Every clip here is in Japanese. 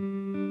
Mm-hmm.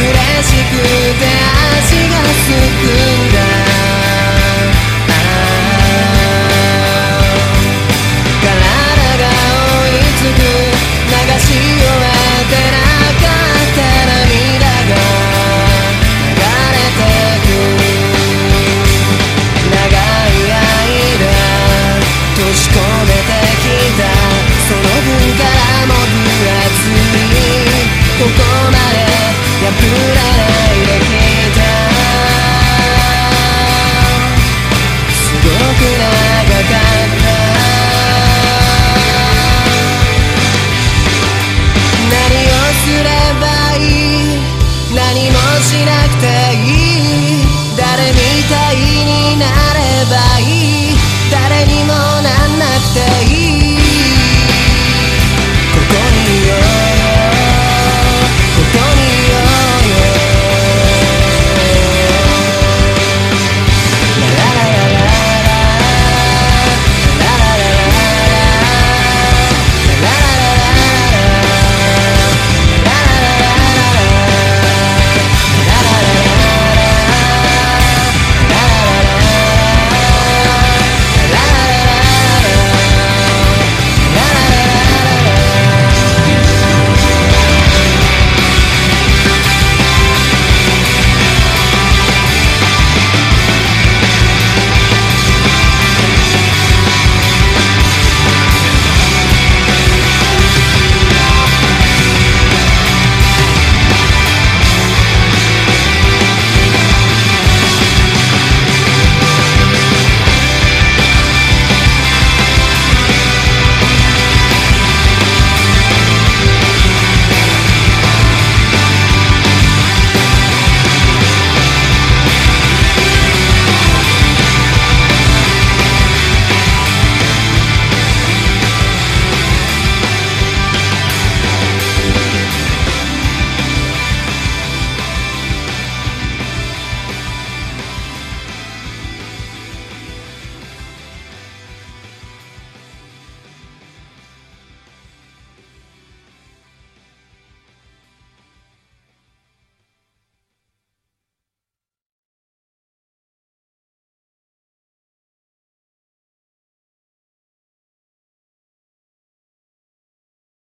嬉しくて足がすくんだ you're right.